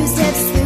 You steps